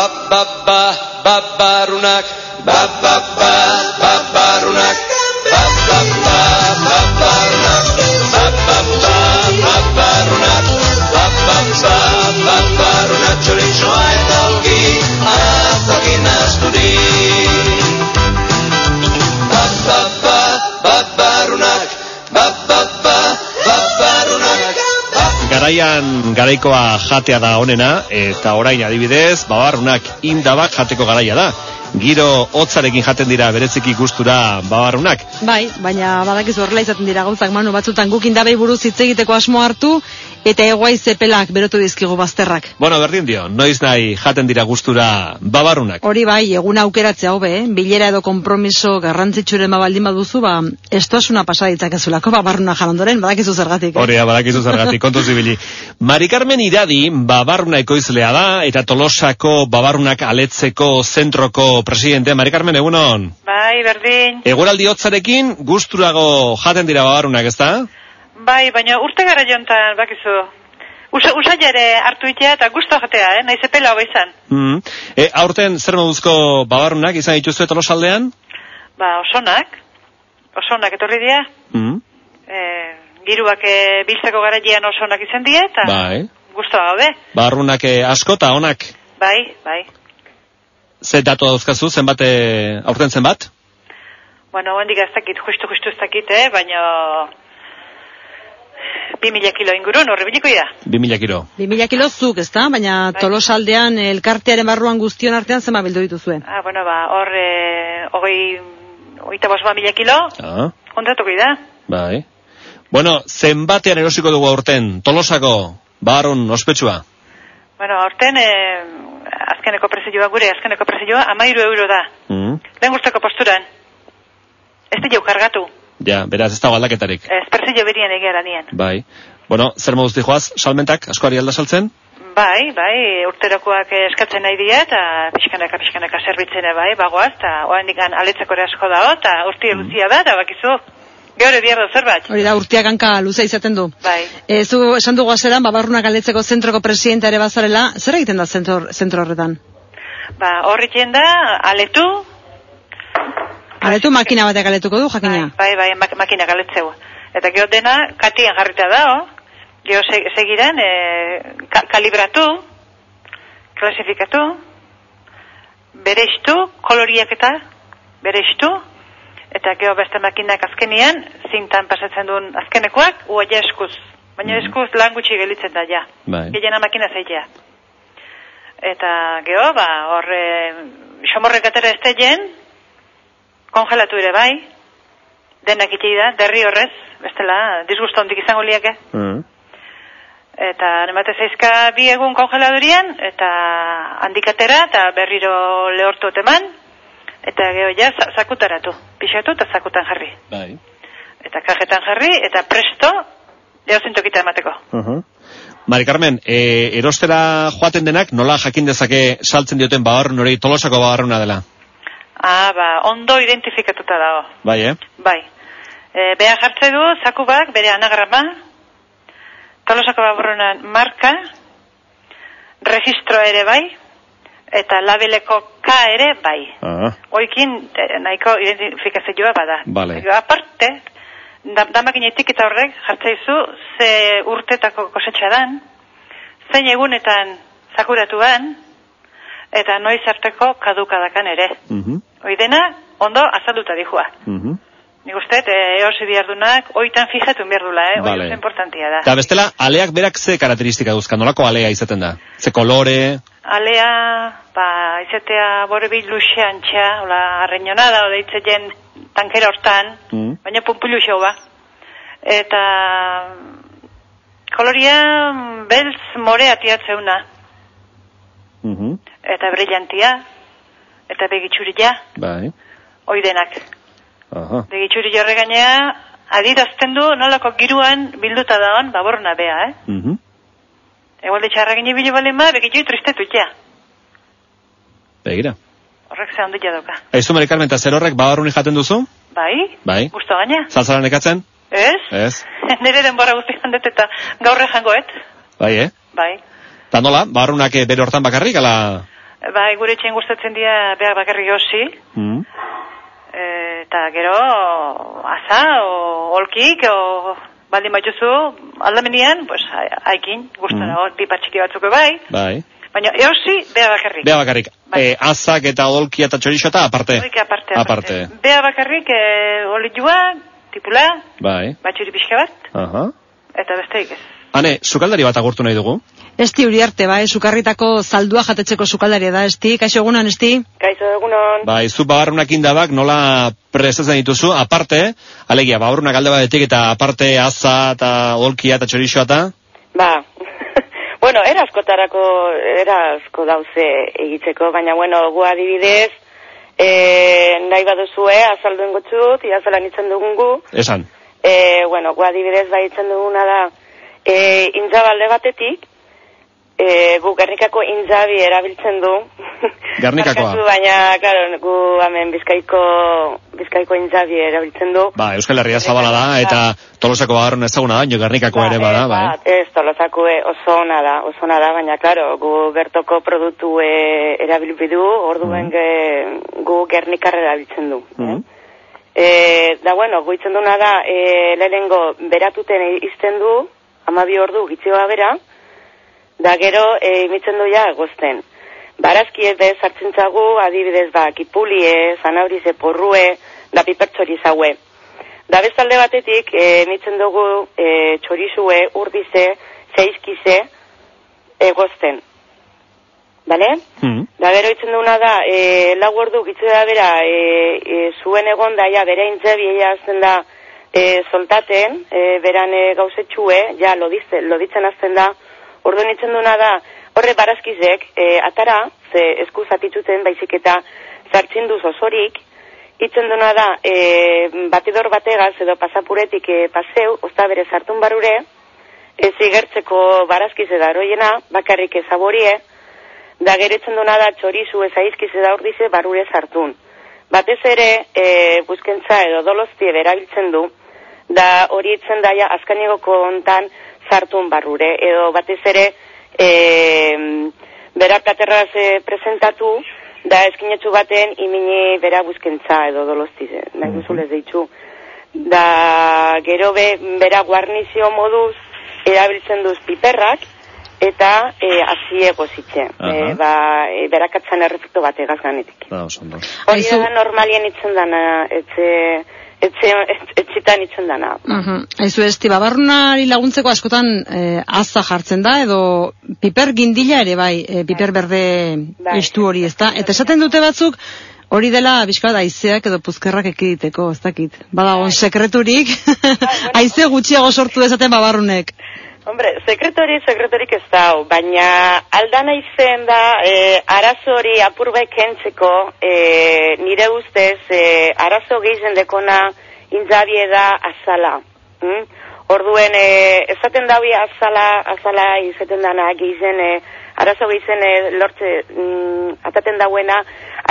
ba, ba, ba, babarunak, ba, ba, ba, babarunak, ba, ba, ba, babarunak, ba, ba, ba, babarunak, ba, ba, ba, babarunak, txoritxoa eta ogi, azokin asturik. Garaian garaikoa jatea da onena, eta orain adibidez, babarrunak indabak jateko garaia da. Giro hotzarekin jaten dira bereziki gustura babarrunak. Bai, baina badakizu horrela izaten dira gauzak manu batzutan guk indabei buruz hitz egiteko asmo hartu eta eguai zepelak berotu dizkigu bazterrak. Bueno, berdin dio, noiz nahi jaten dira gustura babarrunak. Hori bai, egun aukeratzea hobe, eh? bilera edo konpromiso garrantzitsuren baldin baduzu, ba, estuasuna pasa ditzakezulako babarruna jan ondoren, badakizu zergatik. Eh? Hori da, badakizu zergatik, kontu zibili. Mari Carmen Iradi, babarruna ekoizlea da, eta Tolosako babarrunak aletzeko zentroko presidentea. Mari Carmen, egunon? Bai, berdin. Eguraldi hotzarekin gusturago jaten dira babarrunak, ezta? Bai, baina urte gara jontan, bakizu. Usa, usaila ere hartu itea eta guztu jatea, eh? Naiz epela hau izan. Mm. E, aurten zer moduzko babarrunak izan dituzue Tolosaldean? Ba, osonak. Osonak etorri dira. Mm. E, giruak e, biltzeko garailean osonak izan dira eta Bai. guztua gaude. Babarrunak eh, asko eta onak. Bai, bai. Ze datu dauzkazu, zenbat, eh, aurten zenbat? Bueno, hendik ez dakit, justu, justu ez dakit, eh? Baina... Bi mila kilo ingurun, horre biliko da. 2000 kilo. 2000 kilo zuk, ezta? Baina Bai. tolosaldean elkartearen barruan guztion artean zema bildu dituzuen. Ah, bueno, ba, hor, e, hogei, hogeita bost ba mila kilo, Ah, kontatuko da. bai. Bueno, zenbatean erosiko dugu aurten, Tolosako, babarrun ospetsua. Bueno, aurten, e, azkeneko prezioa, gure azkeneko prezioa, amairu euro da. Mm. Lehen guztako posturan. Ez di jau kargatu. Ja, beraz, ez dago aldaketarik. Ez prezio berien egera nien. Bai. Bueno, zer moduz dijoaz, salmentak, askoari alda saltzen? Bai, bai, urterokoak eskatzen nahi dira, eta pixkanaka, pixkanaka zerbitzene bai, bagoaz, eta oa indikan aletzeko ere asko dago, eta urti luzia da, eta bakizu, gehore bierdo zerbait. Hori da, urtiak hanka luza izaten du. Bai, E, zu esan dugu azeran, babarrunak aldetzeko zentroko presidenta ere bazarela, zer egiten da zentro, zentro horretan? ba, horri da, aletu, Aletu makina batek aletuko du, jakina. bai, bai, mak makina galetzeu. Eta gero dena, katian jarrita da, gero se segiran, e, ka kalibratu, klasifikatu, bereiztu, koloriak eta bereiztu, eta gero beste makinak azkenian, zintan pasatzen duen azkenekoak, uaia eskuz. Baina eskuz lan gutxi gelitzen da, ja. Bai. Gehiena makina zeitea. Eta gero, ba, horre, xomorrek atera ez kongelatu ere bai, denak itxei da, derri horrez, bestela, disgusto hondik izango liake. Mm. Eta nemate zeizka bi egun kongeladurian, eta handikatera, eta berriro lehortu eman, eta gero ja, za- zakutaratu, pixatu eta zakutan jarri. Bai. Eta kajetan jarri, eta presto, leo zintokita emateko. Uh -huh. Mari Carmen, e, erostera joaten denak, nola jakin dezake saltzen dioten babarrun hori Tolosako babarruna dela? Ah, ba, ondo identifikatuta dago. Bai, eh? Bai. E, beha jartze du, zaku bak, bere anagrama, tolosako baburronan marka, registro ere bai, eta labeleko K ere bai. Ah, Oikin, eh, nahiko identifikazioa bada. Vale. Gero, aparte, da, damakin etiketa horrek jartzaizu ze urtetako kosetxa dan, zein egunetan zakuratu ban, eta noiz arteko kadukadakan ere. uh -huh. Hoi dena, ondo azalduta dihua. Uh -huh. Nik uste, e, eosi bihardunak, oitan fijatu behardula, eh? Vale. Oso importantia da. Eta bestela, aleak berak ze karakteristika duzka, nolako alea izaten da? Ze kolore, Alea, ba, izatea bore luxean txa, hola, arreñonada, ode itzeien tankera hortan, Mm. baina pumpulu xo ba. Eta koloria beltz more atiatzeuna, uh -huh. eta brillantia, eta begitxuria, bai, hoi denak. aha, Begitxuri jorre gainea, adirazten du nolako giruan bilduta dagoen baborna bea, eh? uh -huh. Egualde txarra gine bilu balen ma, begitxui tristetu ja. begira. Horrek ze handia dauka. Aizu, Mari Carmen, eta zer horrek babarruni jaten duzu? Bai? Bai. Gusto gaina? Saltzaran ekatzen? Ez? Ez. Nire denbora guzti handet eta gaurre jangoet. Bai, eh? Bai. Eta nola, babarrunak eh, bere hortan bakarrik, ala... Bai, gure etxean gustatzen dira behar bakarrik osi, Mm. e, eta gero aza, o olkik, o baldin baituzu, aldamenean, pues, ha- haikin, gustara, Mm. mm. pipa txiki batzuk bai, Bai. baina eosi behar bakarrik. Bea bakarrik. Bai. Eh, azak eta odolkia eta txorixo eta aparte. Horiek aparte, Aparte. Behar bakarrik, e, olioa, tipula, Bai. batxuri pixka bat, Aha. eta besteik ez. Hane, sukaldari bat agurtu nahi dugu. Esti uriarte, bai, sukarritako zaldua jatetzeko sukaldaria da, esti, kaixo egunan, esti? Kaixo egunon. Bai, zu babarrunak indabak nola prestatzen dituzu, aparte, alegia, babarrunak alde batetik eta aparte aza eta odolkia eta txorixoa eta, Ba, bueno, era askotarako, era asko dauze egitzeko, baina bueno, gu adibidez, e, nahi baduzue, azalduen gotxut, iazelan itzen dugun gu, esan. e, bueno, gu adibidez bai itzen duguna da, e, intzabalde batetik, e, gu Gernikako intzabi erabiltzen du. Gernikakoa. Barkatu, baina, claro, gu hemen bizkaiko, bizkaiko intzabi erabiltzen du. Ba, Euskal Herria zabala da, eta tolosako babarrun ezaguna da, jo Gernikakoa ere bada, eh, bai. bat, ez, tolosako eh, oso ona da, oso ona da, baina, klaro, gu bertoko produktu eh, erabilbi du, orduen Mhm. ge, gu gernikar erabiltzen du. Mhm. E, da, bueno, guitzen duna da, e, lehenengo beratuten izten du, amabi ordu gitzioa bera, da gero e, imitzen du ja gozten. Barazki ez bez hartzen zagu, adibidez ba, kipulie, zanaurize, porrue, da pipertxori zaue. Da bestalde batetik, e, emitzen dugu e, txorizue, urdize, zeizkize, egozten. Bale? Mhm. Da gero itzen duna da, e, lau ordu gitzu da bera, e, e, zuen egon da, ja, bere intzebi ella azten da, e, soltaten, e, beran e, gauzetxue, ja, lodize, loditzen azten da, ordu itzen duna da, horre barazkizek, e, atara, ze esku zatituten baizik eta zartzen duz osorik, itzen duna da, e, batidor bategaz edo pasapuretik e, paseu, ozta bere zartun barure, ez igertzeko barazkize da eroiena, bakarrik ezaborie, da geretzen duna da txorizu ez aizkize da ordize barure zartun. Batez ere, e, buskentza edo dolostie berabiltzen du, da hori itzen daia azkanigoko hontan zartun barrure, edo batez ere, e, bera platerraz e, presentatu, da eskinetxu baten imini bera buskentza edo dolostize, nahi duzulez deitzu. Da gero be, bera guarnizio moduz erabiltzen duz piperrak, eta e, azie gozitxe. Aha. E, ba, e, berakatzen errefektu bat egazganetik. Ba, oso ondo. Hori da normalien itzen dana, etxe, etxe, etxe, etxitan itzen dana. Mhm. Aizu esti, babarrunari laguntzeko askotan eh, aza jartzen da, edo piper gindila ere bai, eh, piper berde Bai. istu hori, ezta? Eta esaten dute batzuk, hori dela bizka da aizeak edo puzkerrak ekiditeko, ez dakit. Badagon sekreturik, aize gutxiago sortu dezaten babarrunek. Hombre, sekretori, sekretorik ez dau, baina aldana izen da, e, arazo hori apurbe kentzeko, e, nire ustez, e, arazo gehien dekona intzabie da azala. Mm? Orduen, e, esaten dabi azala, azala izaten dana gehien, e, arazo gehien e, lortze, mm, ataten dauena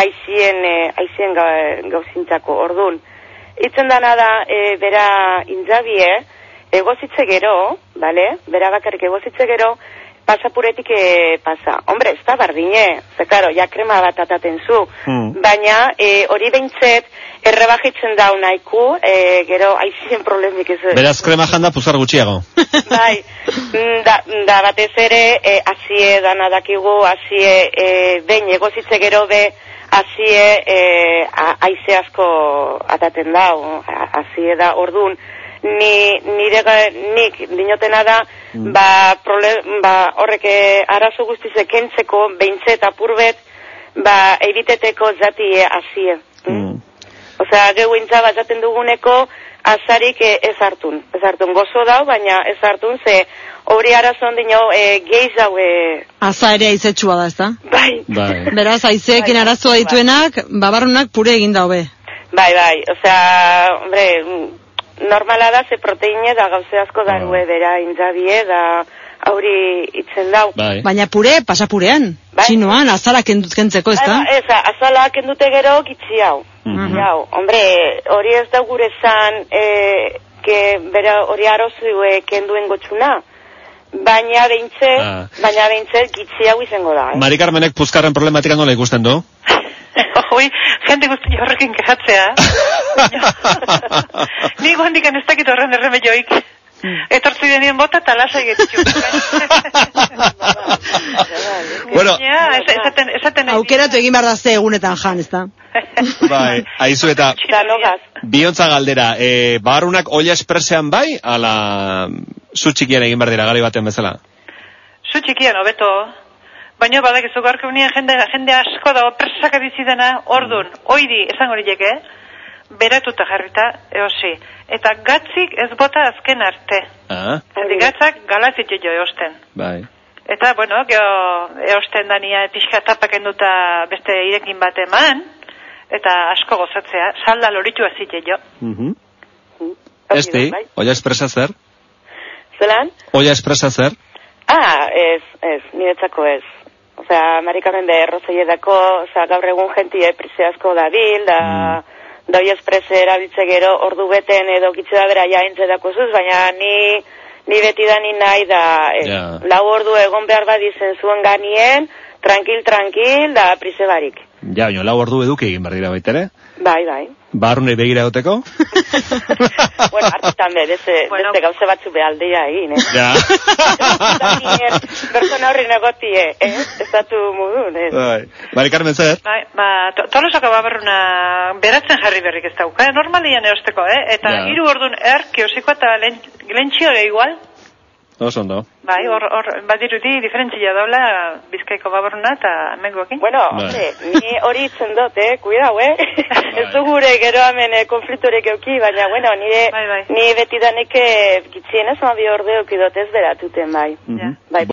aizien, e, aizien ga, gauzintzako. Ordun, itzen dana da, e, bera intzabie, egozitze gero, bale? Bera bakarrik egozitze gero, pasapuretik e, pasa. Hombre, ez da bardine, ze claro, ja krema bat ataten zu. Hmm. Baina, e, hori behintzet, errebajitzen dau naiku, e, gero aizien problemik ez. Beraz krema janda puzar gutxiago. Bai, mm, da, da batez ere, e, azie dana dakigu, azie e, behin egozitze gero be, azie e, a- aize asko ataten da, azie da, ordun, ni, nire, nik dinotena da, ba, prole, ba, horrek e, arazo guztize kentzeko, behintzet apurbet, ba, ebiteteko zati e, azie. Mm. Osea, geu intza bat jaten duguneko, azarik ez hartun. Ez hartun gozo dau, baina ez hartun, ze hori arazon dino e, geiz hau, e, Aza ere aizetxua da, ezta? bai, Bai. Beraz, aizeekin Bai, arazoa bai. dituenak, babarrunak pure egin daube. bai, bai, osea, hombre, mm, normala da, ze proteine da gauze asko darue bera intzabie, da hauri itzen dau. Bai. Baina pure, pasa purean. Bai. Txinoan, azala kendut kentzeko, ezta? Bai, Ez, azala kendute gero gitzi hau. Mhm. Gitzi hau. Hombre, hori ez da gure zan, e, que bera hori arozu e, kenduen gotxuna. baina beintze, Ah. baina beintze gitzi hau izango da, eh? Mari Carmenek puzkarren problematika nola ikusten du? Hoi, jende guzti horrekin kejatzea. Ni gondik ez dakit horren erremeioik. Etortzi denien bota eta lasai getitxu. Bueno. Esaten, esaten Aukeratu egin behar da ze egunetan jan, ezta? bai, aizu eta biontza galdera, e, babarunak olla espresean bai, ala zu txikian egin behar dira gari baten bezala? Zu txikian hobeto. Baina badakizu gaurko unien jende, jende asko dago presaka bizi dena, ordun, oidi, esango nileke, beratuta jarrita, eosi. Eta gatzik ez bota azken arte. Ah, Zerdi gatzak galazit jo eosten. bai. Eta, bueno, geho, eosten dania pixka tapak enduta beste irekin bat eman, eta asko gozatzea, salda loritu azite jo. Mhm. Da, Esti, bai. olla espresa zer? Zelan? Olla espresa zer? Ah, ez, ez, niretzako ez. Osea, marikamen de errozeiedako, osea, gaur egun jentie prize asko dabil, da, Mm. da hoi esprese erabiltze gero ordu beten edo gitze da bera jaintze dako zuz, baina ni, ni beti da ni nahi da, ez, Ja. lau ordu egon behar badizen zuen ganien, tranquil, tranquil, da prize barik. Ja, baina lau ordu eduki egin behar dira baitere. Bai, bai. Barrunei begira egoteko? bueno, hartetan be, beste, Bueno. beste gauze batzu behaldea egin, eh? Ja. Persona horri negotie, eh? Ez datu modun, eh? Bai. Mari Carmen zer? Bai, ba, to, tolosako babarruna beratzen jarri berrik ez dauka, eh? normalian eosteko, eh? Eta Ja. hiru ordun erki osiko eta len, lentxiore igual, Oso ondo. bai, hor, hor, badirudi diferentzia daula bizkaiko babarruna eta mengoekin. Bueno, Bai. ni hori itzen dut, eh? Cuidao, eh? ez du gure gero hemen eh, konfliktorek euki, baina, bueno, nire, Bai, bai. ni beti daneke gitzien ez ma bi orde euki dut ez beratuten, bai. Mhm. Bai,